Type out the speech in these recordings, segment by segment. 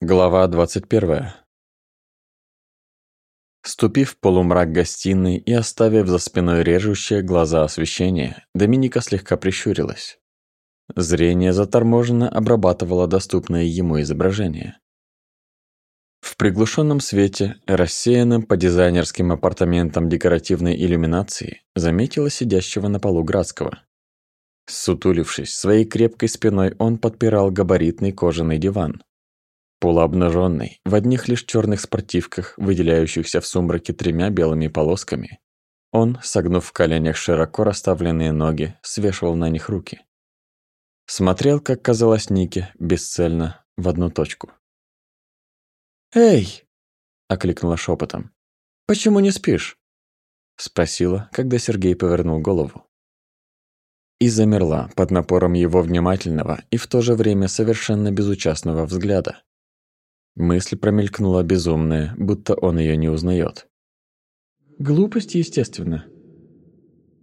Глава 21. Ступив в полумрак гостиной и оставив за спиной режущее глаза освещение, Доминика слегка прищурилась. Зрение заторможенно обрабатывало доступное ему изображение. В приглушенном свете, рассеянном по дизайнерским апартаментам декоративной иллюминации, заметила сидящего на полу Градского. Сутулившись своей крепкой спиной, он подпирал габаритный кожаный диван, Полуобнаженный, в одних лишь черных спортивках, выделяющихся в сумраке тремя белыми полосками, он, согнув в коленях широко расставленные ноги, свешивал на них руки. Смотрел, как казалось Нике, бесцельно, в одну точку. «Эй!» — окликнула шепотом. «Почему не спишь?» — спросила, когда Сергей повернул голову. И замерла под напором его внимательного и в то же время совершенно безучастного взгляда. Мысль промелькнула безумная, будто он ее не узнает. Глупость, естественно.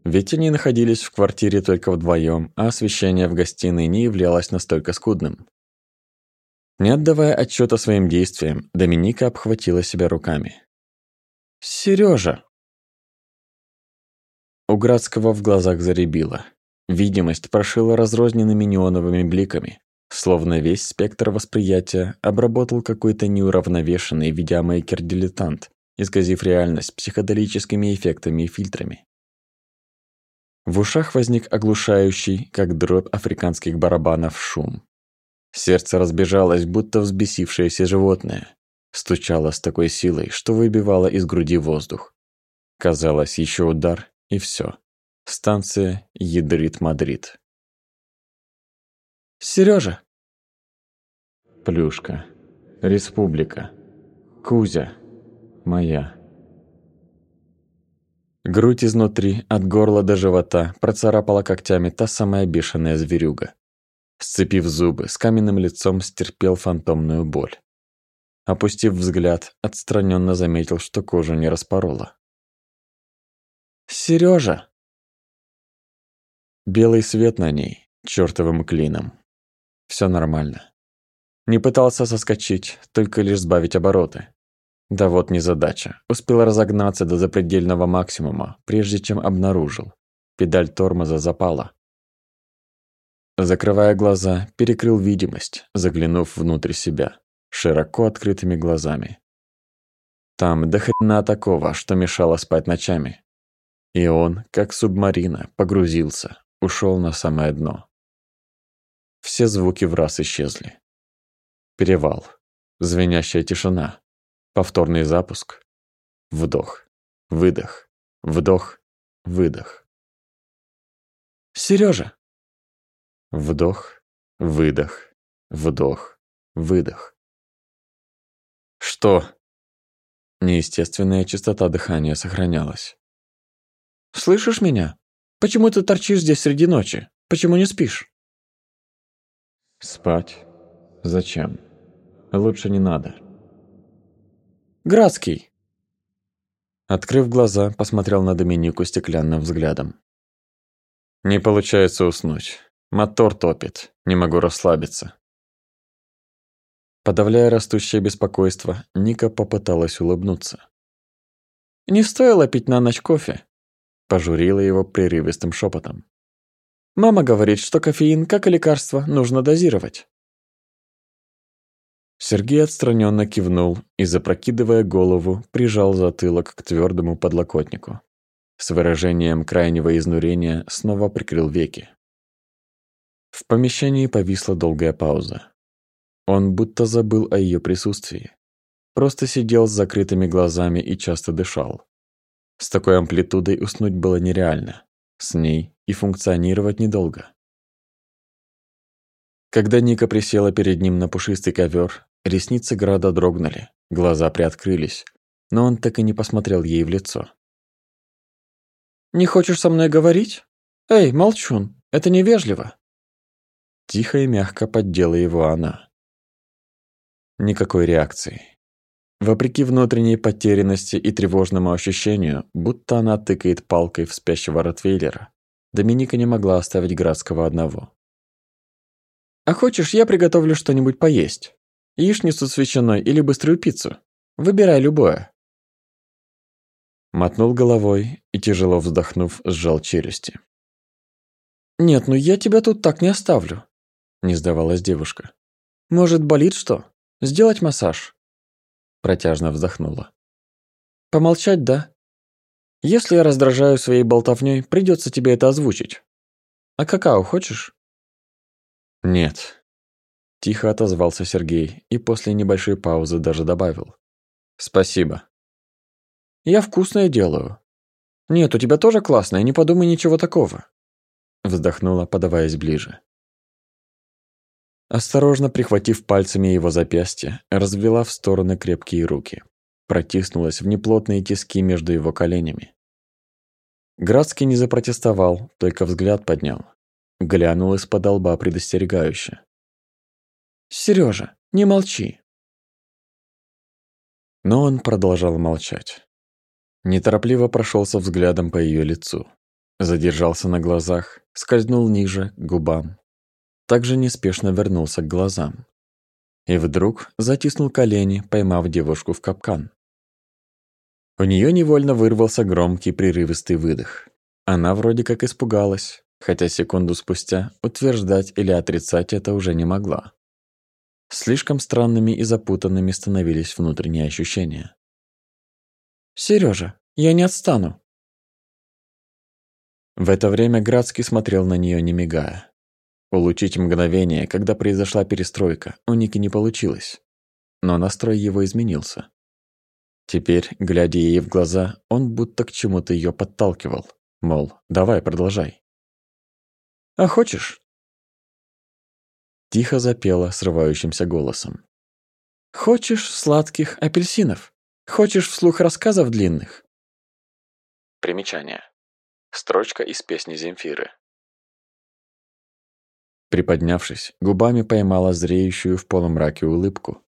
Ведь они находились в квартире только вдвоем, а освещение в гостиной не являлось настолько скудным. Не отдавая отчета своим действиям, Доминика обхватила себя руками. Сережа! У Градского в глазах заребило. Видимость прошила разрозненными неоновыми бликами, Словно весь спектр восприятия обработал какой-то неуравновешенный видеомейкер-дилетант, исказив реальность психоделическими эффектами и фильтрами. В ушах возник оглушающий, как дробь африканских барабанов, шум. Сердце разбежалось, будто взбесившееся животное. Стучало с такой силой, что выбивало из груди воздух. Казалось, еще удар, и все. Станция ядрит-мадрид. Сережа. Плюшка. Республика. Кузя. Моя. Грудь изнутри, от горла до живота, процарапала когтями та самая бешеная зверюга. Сцепив зубы, с каменным лицом стерпел фантомную боль. Опустив взгляд, отстраненно заметил, что кожу не распорола. Сережа. Белый свет на ней, чертовым клином. Все нормально. Не пытался соскочить, только лишь сбавить обороты. Да вот незадача. Успел разогнаться до запредельного максимума, прежде чем обнаружил. Педаль тормоза запала. Закрывая глаза, перекрыл видимость, заглянув внутрь себя, широко открытыми глазами. Там до хрена такого, что мешало спать ночами. И он, как субмарина, погрузился, ушел на самое дно. Все звуки в раз исчезли. Перевал. Звенящая тишина. Повторный запуск. Вдох. Выдох. Вдох. Выдох. Сережа. Вдох. Выдох. Вдох. Выдох. Что? Неестественная частота дыхания сохранялась. Слышишь меня? Почему ты торчишь здесь среди ночи? Почему не спишь? Спать? Зачем? Лучше не надо. Градский. Открыв глаза, посмотрел на Доминику стеклянным взглядом. Не получается уснуть. Мотор топит. Не могу расслабиться. Подавляя растущее беспокойство, Ника попыталась улыбнуться. «Не стоило пить на ночь кофе», – пожурила его прерывистым шепотом. Мама говорит, что кофеин, как и лекарство, нужно дозировать. Сергей отстраненно кивнул и, запрокидывая голову, прижал затылок к твердому подлокотнику. С выражением крайнего изнурения снова прикрыл веки. В помещении повисла долгая пауза. Он будто забыл о ее присутствии. Просто сидел с закрытыми глазами и часто дышал. С такой амплитудой уснуть было нереально. С ней и функционировать недолго. Когда Ника присела перед ним на пушистый ковер, ресницы Града дрогнули, глаза приоткрылись, но он так и не посмотрел ей в лицо. «Не хочешь со мной говорить? Эй, молчун, это невежливо!» Тихо и мягко поддела его она. Никакой реакции. Вопреки внутренней потерянности и тревожному ощущению, будто она тыкает палкой в спящего Ротвейлера, Доминика не могла оставить Градского одного. «А хочешь, я приготовлю что-нибудь поесть?» Яичницу с ветчиной или быструю пиццу? Выбирай любое». Мотнул головой и, тяжело вздохнув, сжал челюсти. «Нет, ну я тебя тут так не оставлю», — не сдавалась девушка. «Может, болит что? Сделать массаж?» Протяжно вздохнула. «Помолчать, да? Если я раздражаю своей болтовней, придется тебе это озвучить. А какао хочешь?» «Нет», – тихо отозвался Сергей и после небольшой паузы даже добавил. «Спасибо». «Я вкусное делаю». «Нет, у тебя тоже классное, не подумай ничего такого», – вздохнула, подаваясь ближе. Осторожно прихватив пальцами его запястье, развела в стороны крепкие руки. Протиснулась в неплотные тиски между его коленями. Градский не запротестовал, только взгляд поднял. Глянул из-под лба предостерегающе. «Серёжа, не молчи!» Но он продолжал молчать. Неторопливо прошелся взглядом по ее лицу. Задержался на глазах, скользнул ниже, к губам, также неспешно вернулся к глазам. И вдруг затиснул колени, поймав девушку в капкан. У нее невольно вырвался громкий прерывистый выдох. Она вроде как испугалась, хотя секунду спустя утверждать или отрицать это уже не могла. Слишком странными и запутанными становились внутренние ощущения. «Серёжа, я не отстану!» В это время Градский смотрел на нее не мигая. Улучить мгновение, когда произошла перестройка, у Ники не получилось. Но настрой его изменился. Теперь, глядя ей в глаза, он будто к чему-то ее подталкивал. Мол, давай, продолжай. «А хочешь?» Тихо запела срывающимся голосом. «Хочешь сладких апельсинов? Хочешь вслух рассказов длинных?» Примечание. Строчка из песни Земфиры. Приподнявшись, губами поймала зреющую в полумраке улыбку.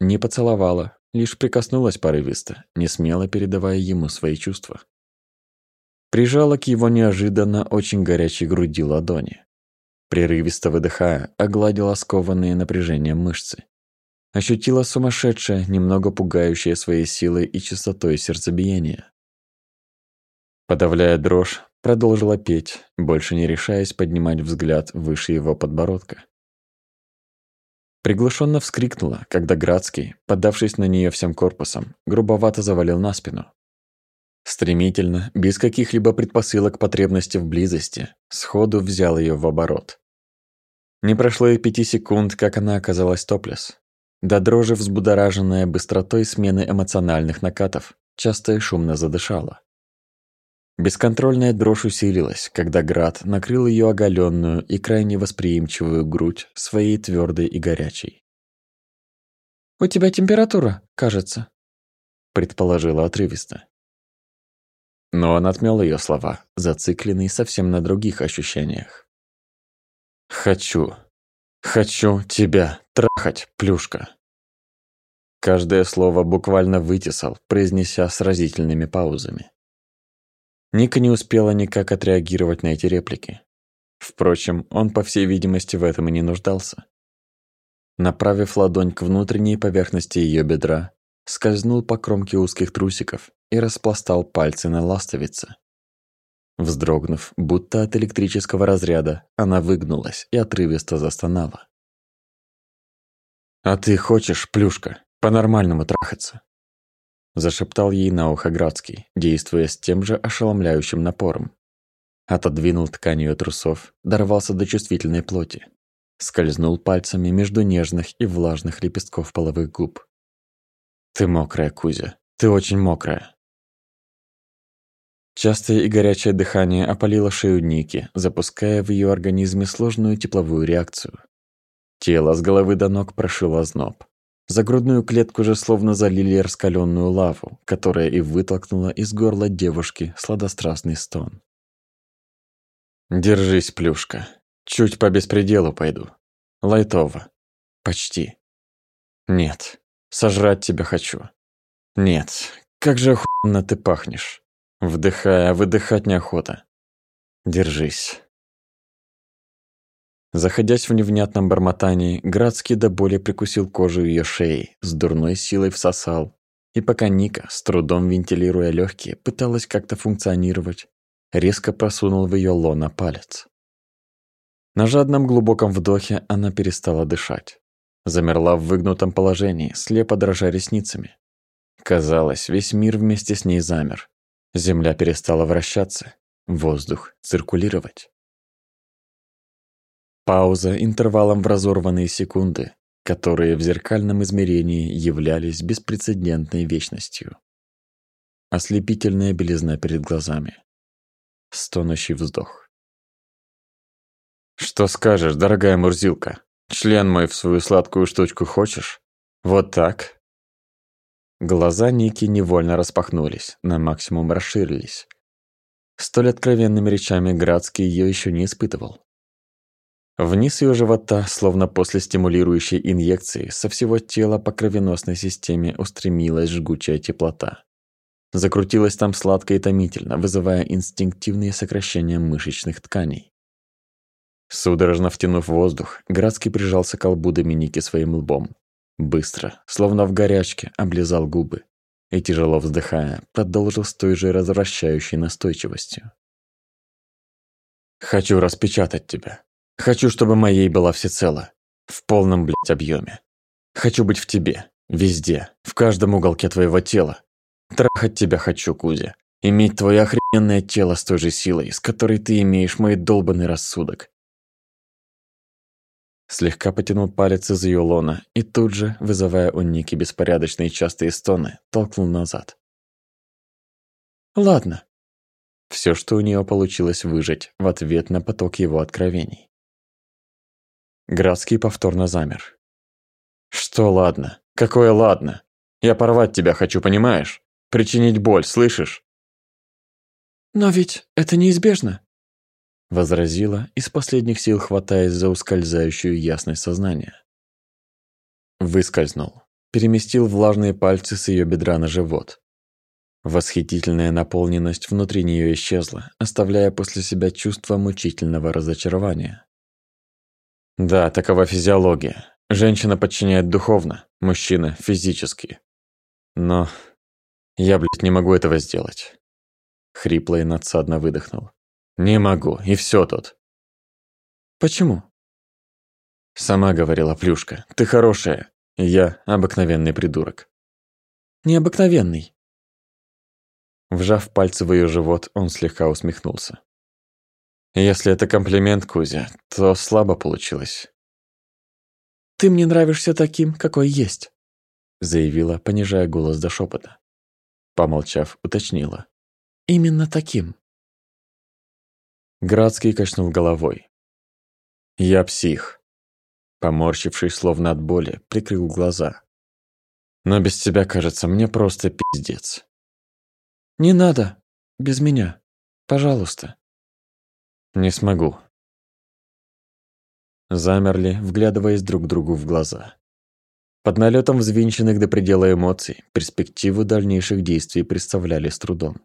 Не поцеловала, лишь прикоснулась порывисто, не смело передавая ему свои чувства. Прижала к его неожиданно очень горячей груди ладони. Прерывисто выдыхая, огладила скованные напряжением мышцы. Ощутила сумасшедшее, немного пугающее своей силой и частотой сердцебиение. Подавляя дрожь, Продолжила петь, больше не решаясь поднимать взгляд выше его подбородка. Приглушенно вскрикнула, когда Градский, поддавшись на нее всем корпусом, грубовато завалил на спину. Стремительно, без каких-либо предпосылок потребности в близости, сходу взял ее в оборот. Не прошло и пяти секунд, как она оказалась топлес. До дрожи взбудораженная быстротой смены эмоциональных накатов, часто и шумно задышала. Бесконтрольная дрожь усилилась, когда град накрыл ее оголенную и крайне восприимчивую грудь своей твердой и горячей. «У тебя температура, кажется», — предположила отрывисто. Но он отмел ее слова, зацикленный совсем на других ощущениях. «Хочу, хочу тебя трахать, плюшка!» Каждое слово буквально вытесал, произнеся с разительными паузами. Ника не успела никак отреагировать на эти реплики. Впрочем, он, по всей видимости, в этом и не нуждался. Направив ладонь к внутренней поверхности ее бедра, скользнул по кромке узких трусиков и распластал пальцы на ластовице. Вздрогнув, будто от электрического разряда, она выгнулась и отрывисто застонала. «А ты хочешь, плюшка, по-нормальному трахаться?» Зашептал ей на ухо Градский, действуя с тем же ошеломляющим напором. Отодвинул ткань ее трусов, дорвался до чувствительной плоти. Скользнул пальцами между нежных и влажных лепестков половых губ. «Ты мокрая, Кузя, ты очень мокрая». Частое и горячее дыхание опалило шею Ники, запуская в ее организме сложную тепловую реакцию. Тело с головы до ног прошило зноб. За грудную клетку же словно залили раскаленную лаву, которая и вытолкнула из горла девушки сладострастный стон. «Держись, плюшка. Чуть по беспределу пойду. Лайтово. Почти. Нет. Сожрать тебя хочу. Нет. Как же охуенно ты пахнешь. Вдыхая, выдыхать неохота. Держись». Заходясь в невнятном бормотании, Градский до боли прикусил кожу ее шеи, с дурной силой всосал. И пока Ника, с трудом вентилируя легкие, пыталась как-то функционировать, резко просунул в ее лона палец. На жадном глубоком вдохе она перестала дышать. Замерла в выгнутом положении, слепо дрожа ресницами. Казалось, весь мир вместе с ней замер. Земля перестала вращаться, воздух циркулировать. Пауза интервалом в разорванные секунды, которые в зеркальном измерении являлись беспрецедентной вечностью. Ослепительная белизна перед глазами. Стонущий вздох. «Что скажешь, дорогая Мурзилка? Член мой в свою сладкую штучку хочешь? Вот так?» Глаза Ники невольно распахнулись, на максимум расширились. Столь откровенными речами Градский ее еще не испытывал. Вниз ее живота, словно после стимулирующей инъекции, со всего тела по кровеносной системе устремилась жгучая теплота. Закрутилась там сладко и томительно, вызывая инстинктивные сокращения мышечных тканей. Судорожно втянув воздух, Градский прижался к колбу Доминики своим лбом. Быстро, словно в горячке, облизал губы и, тяжело вздыхая, продолжил с той же развращающей настойчивостью. «Хочу распечатать тебя. Хочу, чтобы моей была всецело. В полном, блядь, объеме. Хочу быть в тебе. Везде. В каждом уголке твоего тела. Трахать тебя хочу, Кузя. Иметь твое охрененное тело с той же силой, с которой ты имеешь мой долбанный рассудок. Слегка потянул палец из ее лона и тут же, вызывая у Ники беспорядочные частые стоны, толкнул назад. «Ладно». Все, что у нее получилось выжить в ответ на поток его откровений. Градский повторно замер. «Что ладно? Какое ладно? Я порвать тебя хочу, понимаешь? Причинить боль, слышишь?» «Но ведь это неизбежно», — возразила, из последних сил хватаясь за ускользающую ясность сознания. Выскользнул, переместил влажные пальцы с ее бедра на живот. Восхитительная наполненность внутри нее исчезла, оставляя после себя чувство мучительного разочарования. Да, такова физиология. Женщина подчиняет духовно, мужчина – физически. Но я, блядь, не могу этого сделать. Хрипло и надсадно выдохнул. Не могу, и все тут. Почему? Сама говорила, Плюшка, ты хорошая, я обыкновенный придурок. Необыкновенный. Вжав пальцы в ее живот, он слегка усмехнулся. Если это комплимент, Кузя, то слабо получилось. «Ты мне нравишься таким, какой есть», заявила, понижая голос до шепота. Помолчав, уточнила. «Именно таким». Градский качнул головой. «Я псих». Поморщившись, словно от боли, прикрыл глаза. «Но без тебя, кажется, мне просто пиздец». «Не надо. Без меня. Пожалуйста». Не смогу. Замерли, вглядываясь друг другу в глаза. Под налетом взвинченных до предела эмоций, перспективы дальнейших действий представляли с трудом.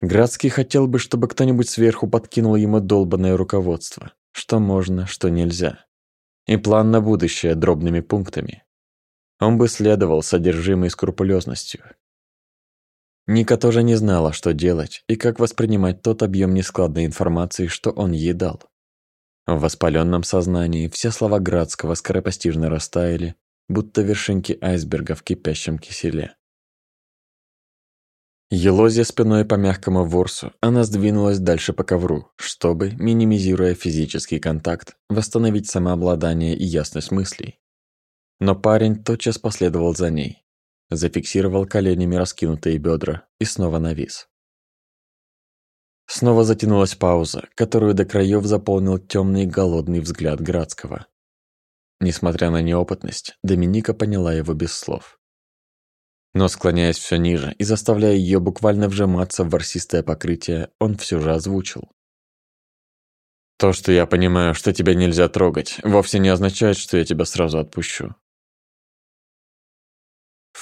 Градский хотел бы, чтобы кто-нибудь сверху подкинул ему долбанное руководство, что можно, что нельзя. И план на будущее дробными пунктами. Он бы следовал содержимой скрупулезностью, Ника тоже не знала, что делать и как воспринимать тот объем нескладной информации, что он ей дал. В воспаленном сознании все слова Градского скоропостижно растаяли, будто вершинки айсберга в кипящем киселе. Елозя спиной по мягкому ворсу, она сдвинулась дальше по ковру, чтобы, минимизируя физический контакт, восстановить самообладание и ясность мыслей. Но парень тотчас последовал за ней зафиксировал коленями раскинутые бедра и снова навис. Снова затянулась пауза, которую до краев заполнил темный голодный взгляд Градского. Несмотря на неопытность, Доминика поняла его без слов. Но склоняясь все ниже и заставляя ее буквально вжиматься в ворсистое покрытие, он все же озвучил. «То, что я понимаю, что тебя нельзя трогать, вовсе не означает, что я тебя сразу отпущу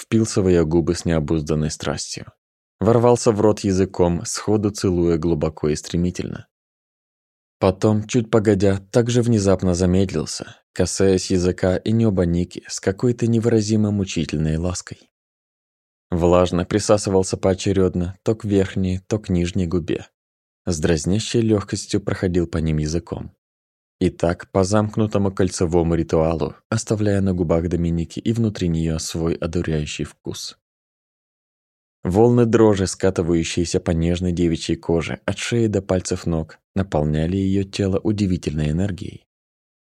впился в ее губы с необузданной страстью. Ворвался в рот языком, сходу целуя глубоко и стремительно. Потом, чуть погодя, также внезапно замедлился, касаясь языка и неба Ники с какой-то невыразимо мучительной лаской. Влажно присасывался поочередно то к верхней, то к нижней губе. С дразнящей легкостью проходил по ним языком. И так по замкнутому кольцевому ритуалу, оставляя на губах Доминики и внутри нее свой одуряющий вкус. Волны дрожи, скатывающиеся по нежной девичьей коже от шеи до пальцев ног, наполняли ее тело удивительной энергией.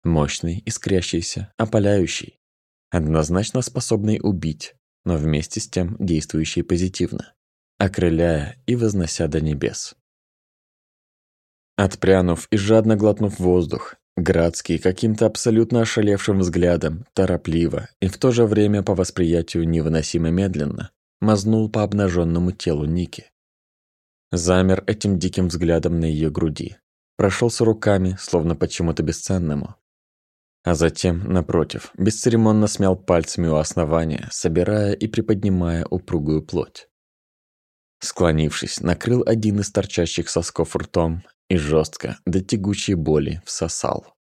Мощной, искрящейся, опаляющей, однозначно способной убить, но вместе с тем действующей позитивно, окрыляя и вознося до небес. Отпрянув и жадно глотнув воздух, Градский каким-то абсолютно ошалевшим взглядом, торопливо и в то же время по восприятию невыносимо медленно, мазнул по обнаженному телу Ники. Замер этим диким взглядом на ее груди. Прошелся руками, словно почему-то бесценному. А затем, напротив, бесцеремонно смял пальцами у основания, собирая и приподнимая упругую плоть. Склонившись, накрыл один из торчащих сосков ртом и жестко, до тягучей боли, всосал.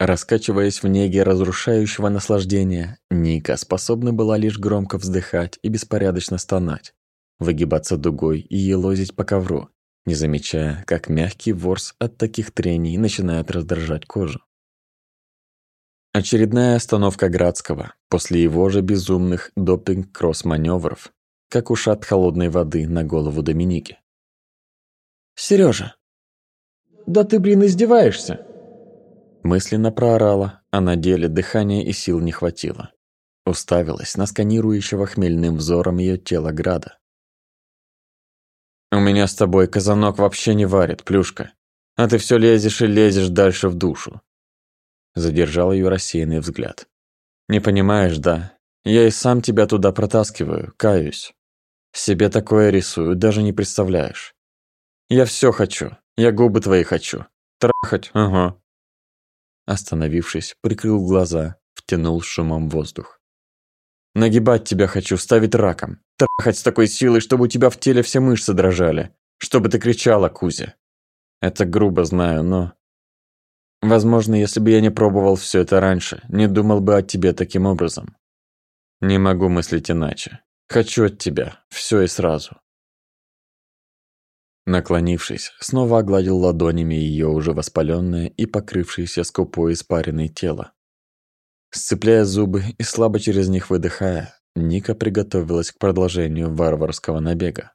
Раскачиваясь в неге разрушающего наслаждения, Ника способна была лишь громко вздыхать и беспорядочно стонать, выгибаться дугой и елозить по ковру, не замечая, как мягкий ворс от таких трений начинает раздражать кожу. Очередная остановка Градского после его же безумных допинг-кросс-маневров, как ушат холодной воды на голову Доминики. Сережа, да ты, блин, издеваешься? Мысленно проорала, а на деле дыхания и сил не хватило. Уставилась на сканирующего хмельным взором ее тело Града. «У меня с тобой казанок вообще не варит, плюшка. А ты все лезешь и лезешь дальше в душу». Задержал ее рассеянный взгляд. «Не понимаешь, да? Я и сам тебя туда протаскиваю, каюсь. Себе такое рисую, даже не представляешь. Я все хочу, я губы твои хочу. Трахать, ага. Остановившись, прикрыл глаза, втянул шумом воздух. Нагибать тебя хочу, ставить раком. Трахать с такой силой, чтобы у тебя в теле все мышцы дрожали. Чтобы ты кричала, Кузя. Это грубо, знаю, но... Возможно, если бы я не пробовал все это раньше, не думал бы о тебе таким образом. Не могу мыслить иначе. Хочу от тебя, все и сразу. Наклонившись, снова огладил ладонями ее уже воспаленное и покрывшееся скупой испаренное тело. Сцепляя зубы и слабо через них выдыхая, Ника приготовилась к продолжению варварского набега.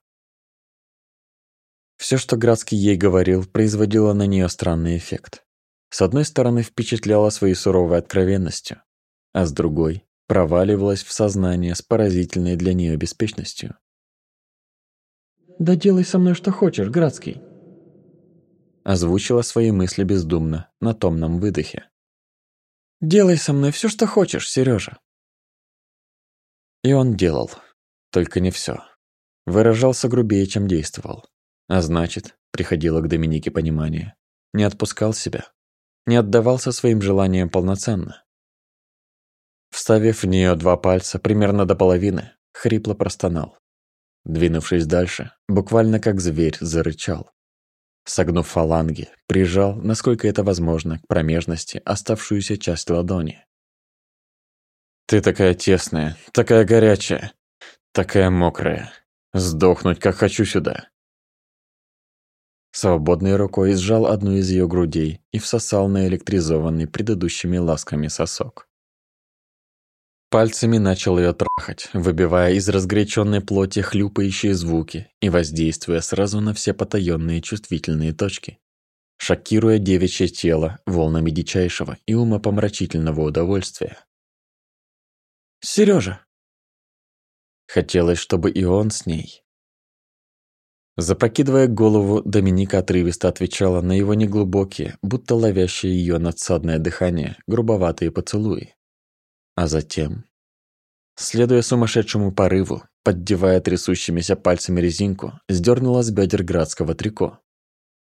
Все, что Градский ей говорил, производило на нее странный эффект. С одной стороны, впечатляло своей суровой откровенностью, а с другой проваливалась в сознание с поразительной для нее беспечностью. «Да делай со мной что хочешь, Градский!» Озвучила свои мысли бездумно, на томном выдохе. «Делай со мной все, что хочешь, Сережа. И он делал. Только не все. Выражался грубее, чем действовал. А значит, приходило к Доминике понимание. Не отпускал себя. Не отдавался своим желаниям полноценно. Вставив в нее два пальца примерно до половины, хрипло простонал. Двинувшись дальше, буквально как зверь зарычал. Согнув фаланги, прижал, насколько это возможно, к промежности оставшуюся часть ладони. «Ты такая тесная, такая горячая, такая мокрая. Сдохнуть, как хочу сюда». Свободной рукой сжал одну из ее грудей и всосал на электризованный предыдущими ласками сосок. Пальцами начал ее трахать, выбивая из разгоряченной плоти хлюпающие звуки и воздействуя сразу на все потаенные чувствительные точки, шокируя девичье тело волнами дичайшего и умопомрачительного удовольствия. Сережа! Хотелось, чтобы и он с ней. Запрокидывая голову, Доминика отрывисто отвечала на его неглубокие, будто ловящие ее надсадное дыхание, грубоватые поцелуи. А затем, следуя сумасшедшему порыву, поддевая трясущимися пальцами резинку, сдернула с бедер градского трико.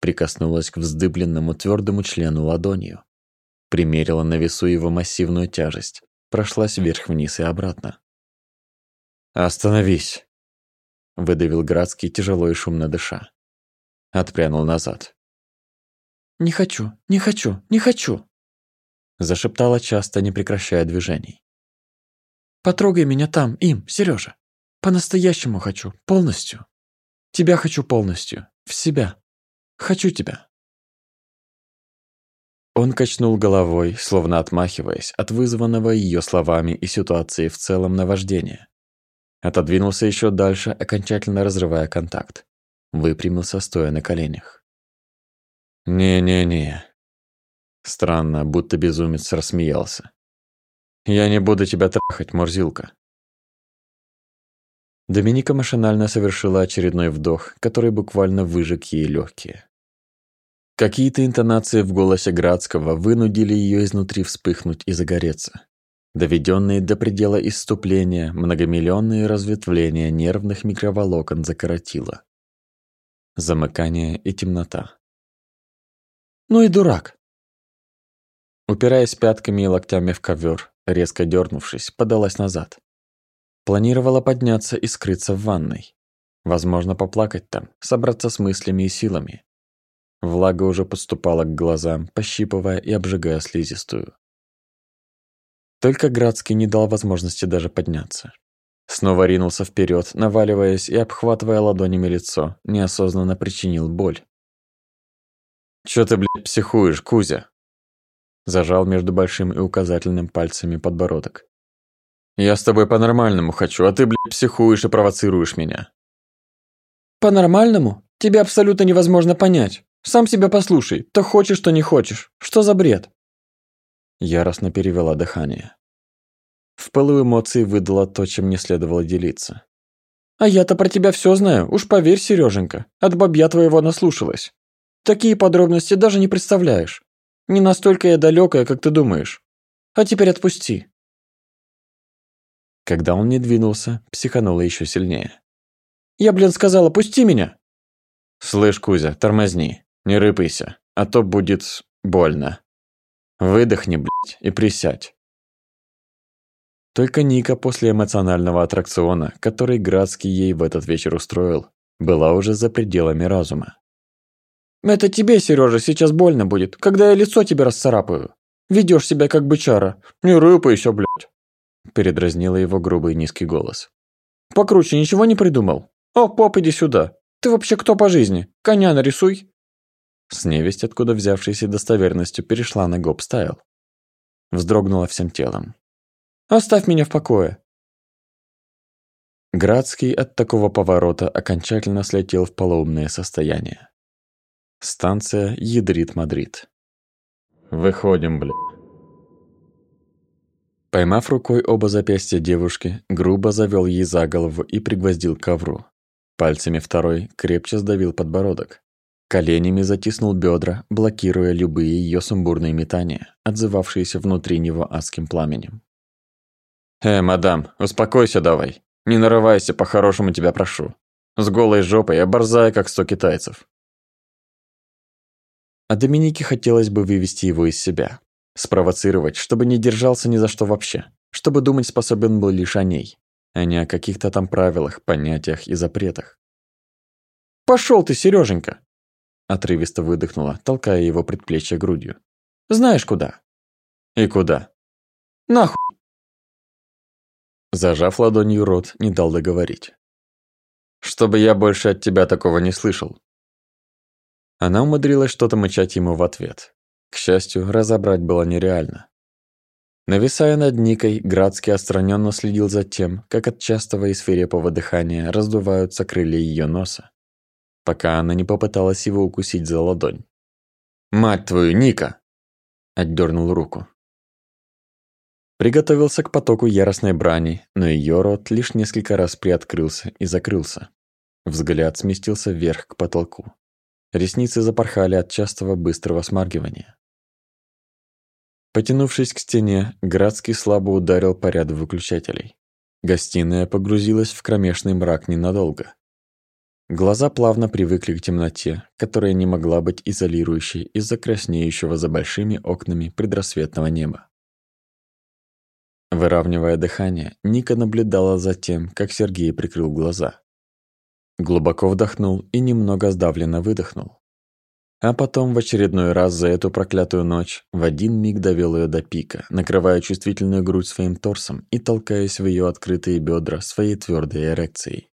Прикоснулась к вздыбленному твердому члену ладонью. Примерила на весу его массивную тяжесть. Прошлась вверх-вниз и обратно. «Остановись!» Выдавил Градский, тяжело и шумно дыша. Отпрянул назад. Не хочу, не хочу, не хочу!» Зашептала часто, не прекращая движений. «Потрогай меня там, им, Сережа. По-настоящему хочу, полностью. Тебя хочу полностью, в себя. Хочу тебя». Он качнул головой, словно отмахиваясь от вызванного ее словами и ситуации в целом наваждения. Отодвинулся еще дальше, окончательно разрывая контакт. Выпрямился, стоя на коленях. «Не-не-не». Странно, будто безумец рассмеялся. «Я не буду тебя трахать, Морзилка». Доминика машинально совершила очередной вдох, который буквально выжег ей легкие. Какие-то интонации в голосе Градского вынудили ее изнутри вспыхнуть и загореться. Доведенные до предела исступления, многомиллионные разветвления нервных микроволокон закоротило. Замыкание и темнота. «Ну и дурак!» Упираясь пятками и локтями в ковер, резко дернувшись, подалась назад. Планировала подняться и скрыться в ванной. Возможно, поплакать там, собраться с мыслями и силами, Влага уже подступала к глазам, пощипывая и обжигая слизистую. Только Градский не дал возможности даже подняться. Снова ринулся вперед, наваливаясь и обхватывая ладонями лицо, неосознанно причинил боль. «Чё ты, блядь, психуешь, Кузя?» Зажал между большим и указательным пальцами подбородок. «Я с тобой по-нормальному хочу, а ты, блядь, психуешь и провоцируешь меня». «По-нормальному? Тебя абсолютно невозможно понять. Сам себя послушай, то хочешь, то не хочешь. Что за бред?» Яростно перевела дыхание. В пылу эмоций выдала то, чем не следовало делиться. «А я-то про тебя все знаю, уж поверь, Сереженька, от бабья твоего наслушалась. Такие подробности даже не представляешь. Не настолько я далекая, как ты думаешь. А теперь отпусти». Когда он не двинулся, психанула еще сильнее. «Я, блин, сказала, пусти меня!» «Слышь, Кузя, тормозни. Не рыпайся, а то будет больно. Выдохни, блядь, и присядь. Только Ника после эмоционального аттракциона, который Градский ей в этот вечер устроил, была уже за пределами разума. «Это тебе, Сережа, сейчас больно будет, когда я лицо тебе расцарапаю. Ведешь себя как бычара. Не рыпайся, блядь!» Передразнила его грубый низкий голос. «Покруче ничего не придумал? О, поп, иди сюда. Ты вообще кто по жизни? Коня нарисуй!» С невесть, откуда взявшейся достоверностью, перешла на гоп-стайл. Вздрогнула всем телом. «Оставь меня в покое!» Градский от такого поворота окончательно слетел в полоумное состояние. Станция Ядрит-Мадрид. «Выходим, бля». Поймав рукой оба запястья девушки, грубо завёл ей за голову и пригвоздил к ковру. Пальцами второй крепче сдавил подбородок. Коленями затиснул бедра, блокируя любые ее сумбурные метания, отзывавшиеся внутри него адским пламенем. «Э, мадам, успокойся давай. Не нарывайся, по-хорошему тебя прошу. С голой жопой, оборзая, как сто китайцев». А Доминике хотелось бы вывести его из себя. Спровоцировать, чтобы не держался ни за что вообще. Чтобы думать способен был лишь о ней, а не о каких-то там правилах, понятиях и запретах. «Пошёл ты, Серёженька!» Отрывисто выдохнула, толкая его предплечье грудью. «Знаешь куда?» «И куда?» «Нахуй!» Зажав ладонью рот, не дал договорить. «Чтобы я больше от тебя такого не слышал». Она умудрилась что-то мычать ему в ответ. К счастью, разобрать было нереально. Нависая над Никой, Градский отстраненно следил за тем, как от частого и свирепого дыхания раздуваются крылья ее носа пока она не попыталась его укусить за ладонь. «Мать твою, Ника!» Отдернул руку. Приготовился к потоку яростной брани, но ее рот лишь несколько раз приоткрылся и закрылся. Взгляд сместился вверх к потолку. Ресницы запорхали от частого быстрого смаргивания. Потянувшись к стене, Градский слабо ударил по ряду выключателей. Гостиная погрузилась в кромешный мрак ненадолго. Глаза плавно привыкли к темноте, которая не могла быть изолирующей из-за краснеющего за большими окнами предрассветного неба. Выравнивая дыхание, Ника наблюдала за тем, как Сергей прикрыл глаза. Глубоко вдохнул и немного сдавленно выдохнул. А потом в очередной раз за эту проклятую ночь в один миг довел ее до пика, накрывая чувствительную грудь своим торсом и толкаясь в ее открытые бедра своей твердой эрекцией.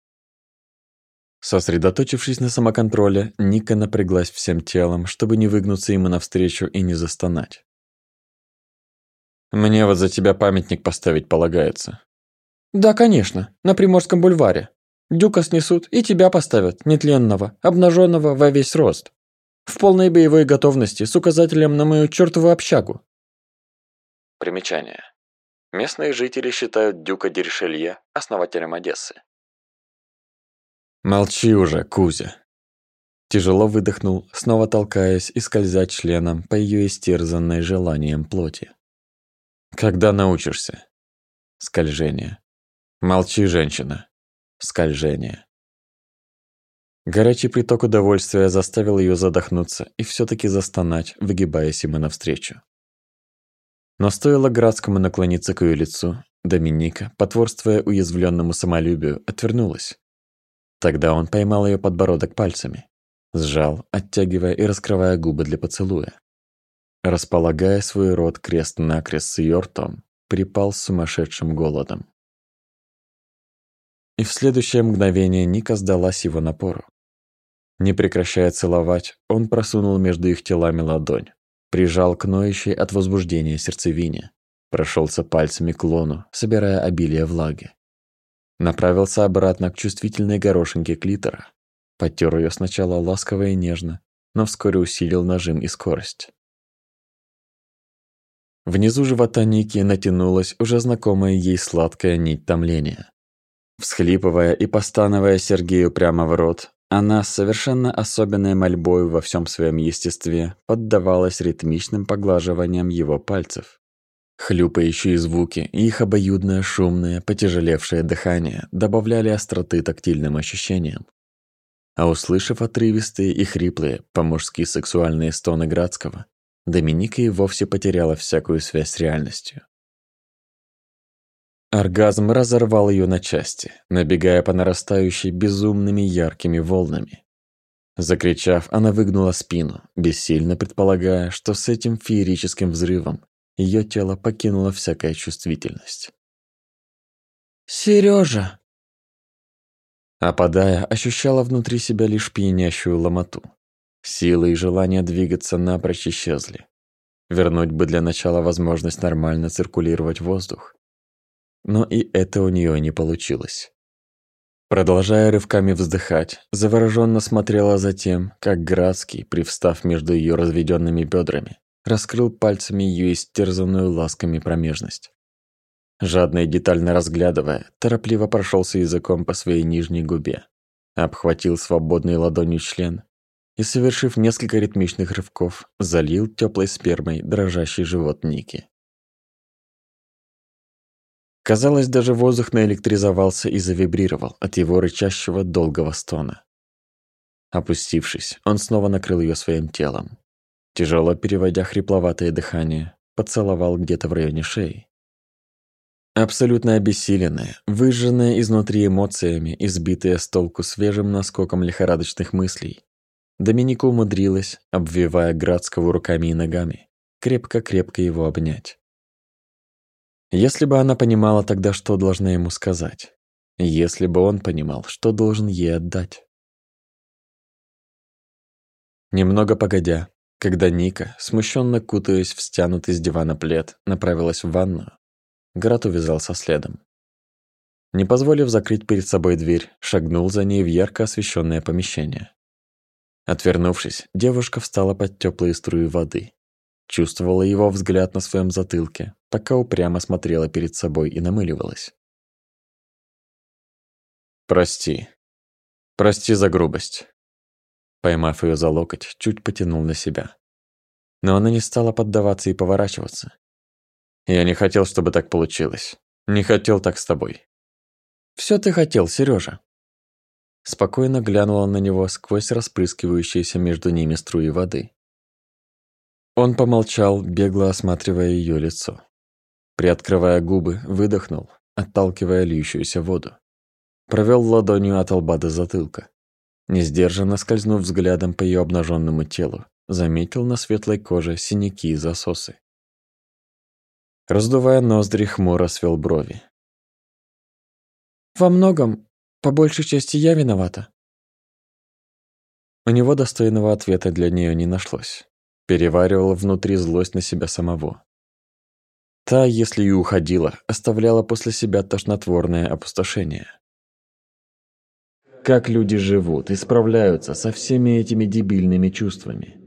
Сосредоточившись на самоконтроле, Ника напряглась всем телом, чтобы не выгнуться ему навстречу и не застонать. «Мне вот за тебя памятник поставить полагается». «Да, конечно, на Приморском бульваре. Дюка снесут и тебя поставят, нетленного, обнаженного во весь рост. В полной боевой готовности с указателем на мою чертову общагу». Примечание. Местные жители считают Дюка Деришелье основателем Одессы. «Молчи уже, Кузя!» Тяжело выдохнул, снова толкаясь и скользя членом по ее истерзанной желанием плоти. «Когда научишься?» Скольжение. «Молчи, женщина!» Скольжение. Горячий приток удовольствия заставил ее задохнуться и все таки застонать, выгибаясь ему навстречу. Но стоило Градскому наклониться к ее лицу, Доминика, потворствуя уязвленному самолюбию, отвернулась. Тогда он поймал ее подбородок пальцами, сжал, оттягивая и раскрывая губы для поцелуя. Располагая свой рот крест-накрест с ее ртом, припал с сумасшедшим голодом. И в следующее мгновение Ника сдалась его напору. Не прекращая целовать, он просунул между их телами ладонь, прижал к ноющей от возбуждения сердцевине, прошелся пальцами к лону, собирая обилие влаги. Направился обратно к чувствительной горошинке клитора. Потер ее сначала ласково и нежно, но вскоре усилил нажим и скорость. Внизу живота Ники натянулась уже знакомая ей сладкая нить томления. Всхлипывая и постановая Сергею прямо в рот, она с совершенно особенной мольбой во всем своем естестве поддавалась ритмичным поглаживаниям его пальцев. Хлюпающие звуки и их обоюдное шумное, потяжелевшее дыхание добавляли остроты тактильным ощущениям. А услышав отрывистые и хриплые, по-мужски сексуальные стоны Градского, Доминика и вовсе потеряла всякую связь с реальностью. Оргазм разорвал ее на части, набегая по нарастающей безумными яркими волнами. Закричав, она выгнула спину, бессильно предполагая, что с этим феерическим взрывом ее тело покинуло всякая чувствительность. Сережа! Опадая, ощущала внутри себя лишь пьянящую ломоту. Силы и желание двигаться напрочь исчезли. Вернуть бы для начала возможность нормально циркулировать воздух. Но и это у нее не получилось. Продолжая рывками вздыхать, завороженно смотрела за тем, как Градский, привстав между ее разведенными бедрами, раскрыл пальцами ее истерзанную ласками промежность. Жадно и детально разглядывая, торопливо прошелся языком по своей нижней губе, обхватил свободной ладонью член и, совершив несколько ритмичных рывков, залил теплой спермой дрожащий живот Ники. Казалось, даже воздух наэлектризовался и завибрировал от его рычащего долгого стона. Опустившись, он снова накрыл ее своим телом, Тяжело переводя хрипловатое дыхание, поцеловал где-то в районе шеи. Абсолютно обессиленная, выжженная изнутри эмоциями, избитая с толку свежим наскоком лихорадочных мыслей, Доминика умудрилась, обвивая Градского руками и ногами, крепко-крепко его обнять. Если бы она понимала тогда, что должна ему сказать, если бы он понимал, что должен ей отдать. Немного погодя, когда Ника, смущенно кутаясь в стянутый с дивана плед, направилась в ванную, Град увязался следом. Не позволив закрыть перед собой дверь, шагнул за ней в ярко освещенное помещение. Отвернувшись, девушка встала под теплые струи воды. Чувствовала его взгляд на своем затылке, пока упрямо смотрела перед собой и намыливалась. «Прости. Прости за грубость. Поймав ее за локоть, чуть потянул на себя. Но она не стала поддаваться и поворачиваться. Я не хотел, чтобы так получилось. Не хотел так с тобой. Все ты хотел, Сережа. Спокойно глянула на него сквозь распрыскивающиеся между ними струи воды. Он помолчал, бегло осматривая ее лицо. Приоткрывая губы, выдохнул, отталкивая льющуюся воду. Провел ладонью от лба до затылка. Несдержанно скользнув взглядом по ее обнаженному телу, заметил на светлой коже синяки и засосы. Раздувая ноздри, хмуро свел брови. «Во многом, по большей части, я виновата». У него достойного ответа для нее не нашлось. Переваривал внутри злость на себя самого. Та, если и уходила, оставляла после себя тошнотворное опустошение. Как люди живут и справляются со всеми этими дебильными чувствами?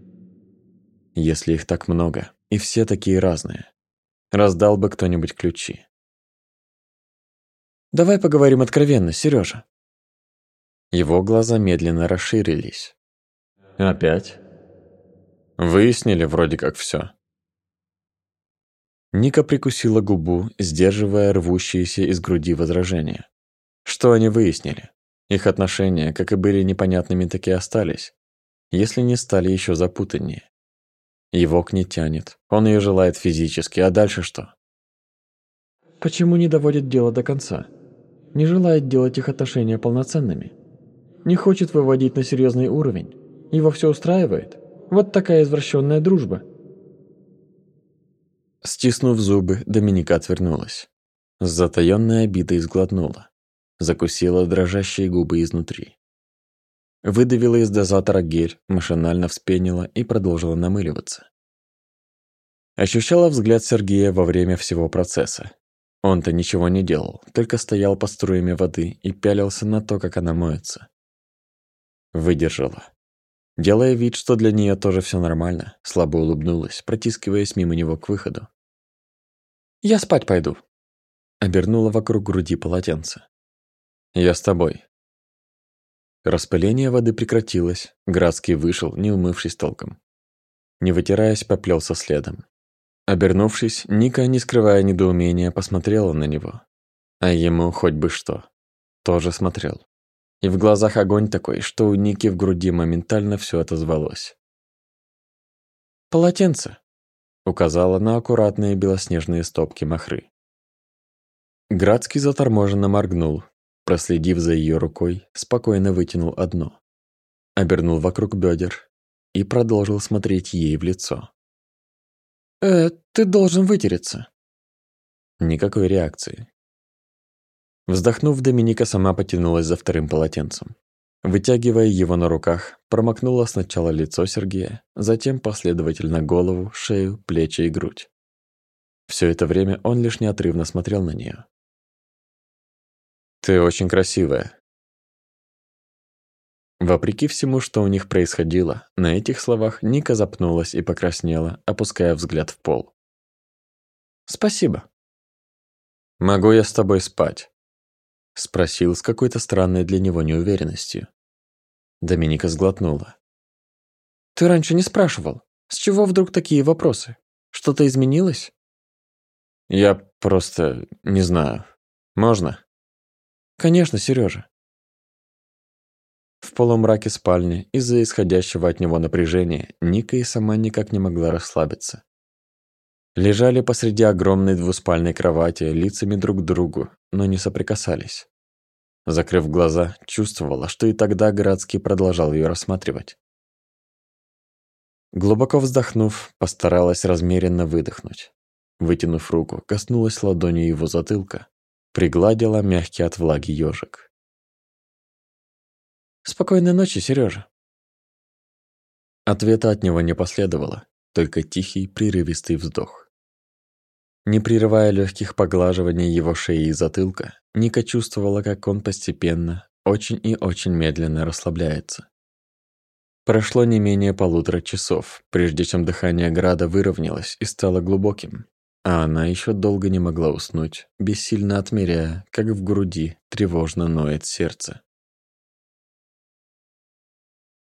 Если их так много, и все такие разные, Раздал бы кто-нибудь ключи. Давай поговорим откровенно, Сережа. Его глаза медленно расширились. Опять? Выяснили вроде как все. Ника прикусила губу, сдерживая рвущиеся из груди возражения. Что они выяснили? Их отношения, как и были непонятными, так и остались, если не стали еще запутаннее. Его к ней тянет. Он ее желает физически, а дальше что? Почему не доводит дело до конца? Не желает делать их отношения полноценными? Не хочет выводить на серьезный уровень? Его все устраивает? Вот такая извращенная дружба. Стиснув зубы, Доминика отвернулась. С затаённой обидой сглотнула. Закусила дрожащие губы изнутри. Выдавила из дозатора гель, машинально вспенила и продолжила намыливаться. Ощущала взгляд Сергея во время всего процесса. Он-то ничего не делал, только стоял под струями воды и пялился на то, как она моется. Выдержала. Делая вид, что для нее тоже все нормально, слабо улыбнулась, протискиваясь мимо него к выходу. «Я спать пойду», — обернула вокруг груди полотенце. «Я с тобой», Распыление воды прекратилось, Градский вышел, не умывшись толком. Не вытираясь, поплелся следом. Обернувшись, Ника, не скрывая недоумения, посмотрела на него. А ему хоть бы что. Тоже смотрел. И в глазах огонь такой, что у Ники в груди моментально все отозвалось. «Полотенце», — указала на аккуратные белоснежные стопки махры. Градский заторможенно моргнул, Проследив за ее рукой, спокойно вытянул одно, обернул вокруг бедер и продолжил смотреть ей в лицо. «Э, ты должен вытереться». Никакой реакции. Вздохнув, Доминика сама потянулась за вторым полотенцем. Вытягивая его на руках, промокнула сначала лицо Сергея, затем последовательно голову, шею, плечи и грудь. Все это время он лишь неотрывно смотрел на нее. Ты очень красивая. Вопреки всему, что у них происходило, на этих словах Ника запнулась и покраснела, опуская взгляд в пол. Спасибо. Могу я с тобой спать? Спросил с какой-то странной для него неуверенностью. Доминика сглотнула. Ты раньше не спрашивал. С чего вдруг такие вопросы? Что-то изменилось? Я просто не знаю. Можно? Конечно, Сережа. В полумраке спальни, из-за исходящего от него напряжения, Ника и сама никак не могла расслабиться. Лежали посреди огромной двуспальной кровати, лицами друг к другу, но не соприкасались. Закрыв глаза, чувствовала, что и тогда Городский продолжал ее рассматривать. Глубоко вздохнув, постаралась размеренно выдохнуть. Вытянув руку, коснулась ладонью его затылка, Пригладила мягкий от влаги ежик. «Спокойной ночи, Сережа. Ответа от него не последовало, только тихий, прерывистый вздох. Не прерывая легких поглаживаний его шеи и затылка, Ника чувствовала, как он постепенно, очень и очень медленно расслабляется. Прошло не менее полутора часов, прежде чем дыхание Града выровнялось и стало глубоким, а она еще долго не могла уснуть, бессильно отмеряя, как в груди тревожно ноет сердце.